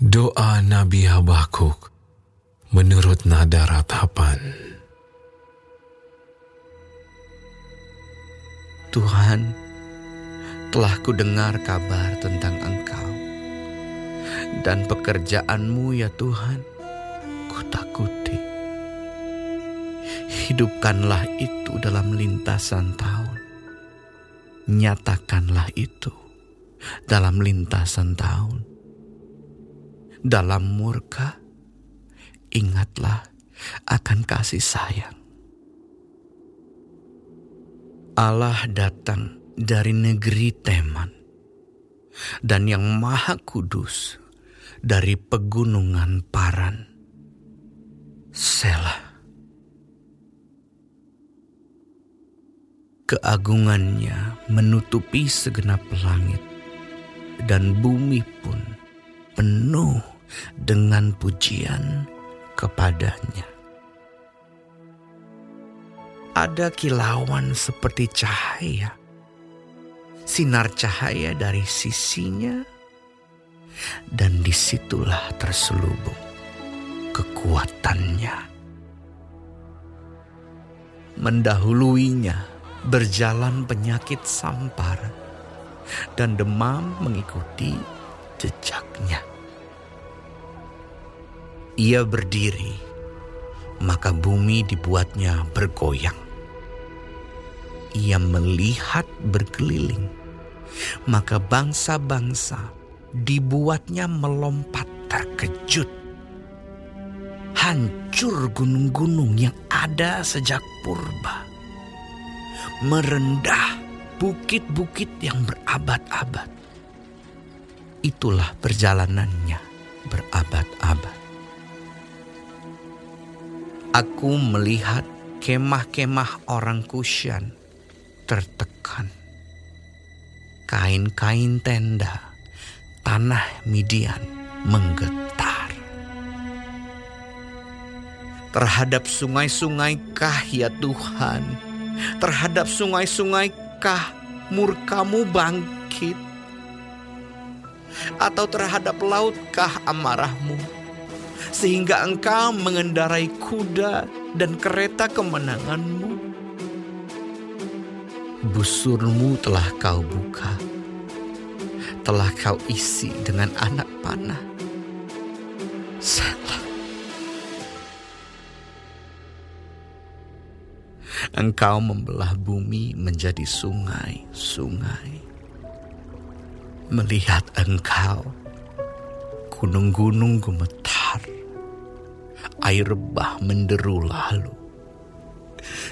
Doa Nabi Habakuk menurut nada ratapan. Tuhan, telah ku dengar kabar tentang Engkau dan pekerjaanmu ya Tuhan, ku takuti. Hidupkanlah itu dalam lintasan tahun. Nyatakanlah itu dalam lintasan tahun. Dalam murka, ingatlah akan kasih sayang. Allah datang dari negeri Teman dan yang maha kudus dari pegunungan Paran. Selah. Keagungannya menutupi segenap langit dan bumi pun penuh dengan pujian kepadanya. Ada kilauan seperti cahaya, sinar cahaya dari sisinya, dan di situlah terselubung kekuatannya. Mendahuluinya berjalan penyakit sampar, dan demam mengikuti jejaknya. Ia berdiri, maka bumi dibuatnya bergoyang. Ia melihat berkeliling, maka bangsa-bangsa dibuatnya melompat terkejut. Hancur gunung-gunung yang ada sejak purba. Merendah bukit-bukit yang berabad-abad. Itulah perjalanannya berabad-abad. Aku melihat kemah-kemah orang Kusyan tertekan. Kain-kain tenda, tanah Midian menggetar. Terhadap sungai-sungai kah ya Tuhan? Terhadap sungai-sungai kah murkamu bangkit? Atau terhadap lautkah amarahmu? Sehingga engkau mengendarai kuda dan kereta kemenanganmu. Busurmu telah kau buka, telah kau isi dengan anak panah. Selah. Engkau membelah bumi menjadi sungai-sungai. Melihat engkau, gunung-gunung gemetar air bah menderu lalu.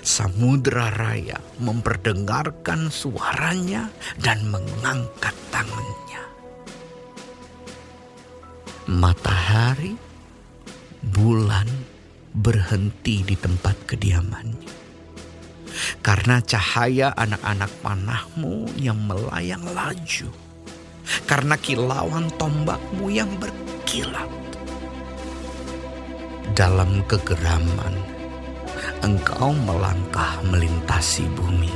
Samudra Raya memperdengarkan suaranya dan mengangkat tangannya. Matahari, bulan berhenti di tempat kediamannya. Karena cahaya anak-anak panahmu yang melayang laju. Karena kilauan tombakmu yang berkilat dalam kegeraman, engkau melangkah melintasi bumi.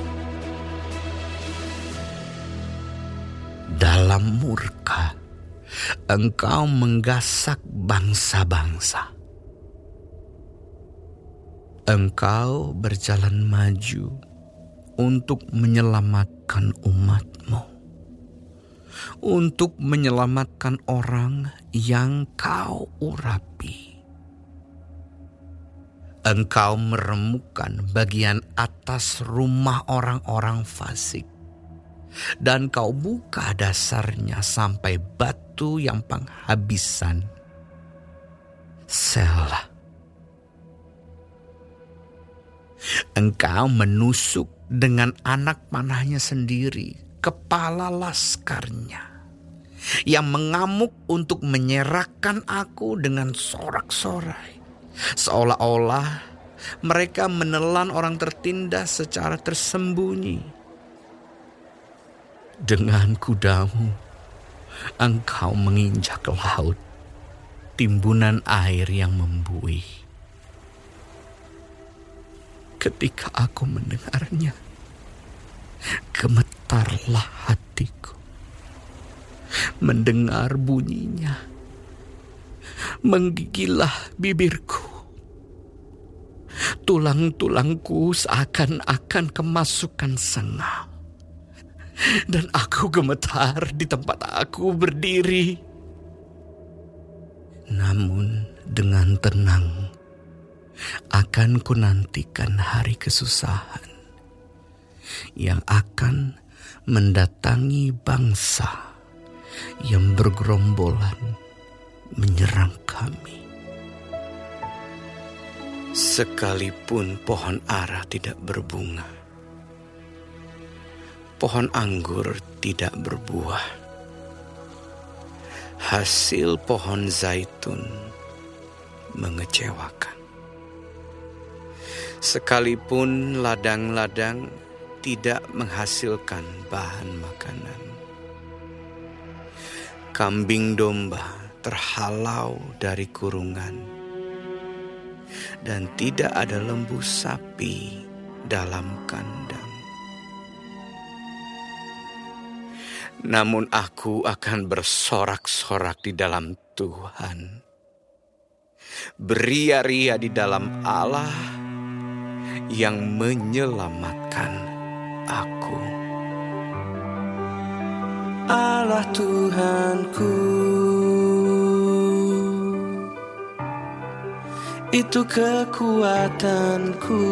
Dalam murka, engkau menggasak bangsa-bangsa. Engkau berjalan maju untuk menyelamatkan umatmu, untuk menyelamatkan orang yang kau urapi engkau meremukan bagian atas rumah orang-orang fasik. Dan kau buka dasarnya sampai batu yang penghabisan. Selah. Engkau menusuk dengan anak panahnya sendiri, kepala laskarnya yang mengamuk untuk menyerahkan aku dengan sorak-sorai Seolah-olah mereka menelan orang tertindas secara tersembunyi. Dengan kudamu, engkau menginjak laut, timbunan air yang membuih. Ketika aku mendengarnya, gemetarlah hatiku. Mendengar bunyinya, Menggigilah bibirku. Tulang-tulangku seakan-akan kemasukan sengah. Dan aku gemetar di tempat aku berdiri. Namun dengan tenang akan kunantikan hari kesusahan yang akan mendatangi bangsa yang bergerombolan menyerang kami. Sekalipun pohon ara tidak berbunga, pohon anggur tidak berbuah, hasil pohon zaitun mengecewakan. Sekalipun ladang-ladang tidak menghasilkan bahan makanan, kambing domba terhalau dari kurungan dan tidak ada lembu sapi dalam kandang. Namun aku akan bersorak-sorak di dalam Tuhan. Beria-ria di dalam Allah yang menyelamatkan aku. Allah Tuhanku itu kekuatanku.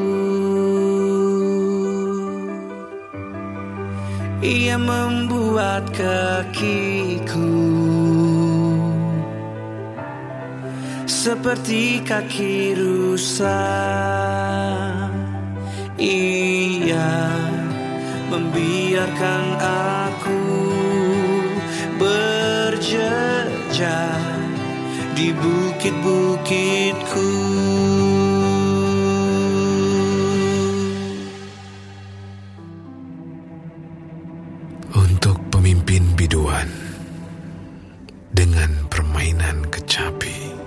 Ia membuat kakiku seperti kaki rusa. Ia membiarkan aku berjejak di bukit-bukitku Untuk pemimpin biduan dengan permainan kecapi.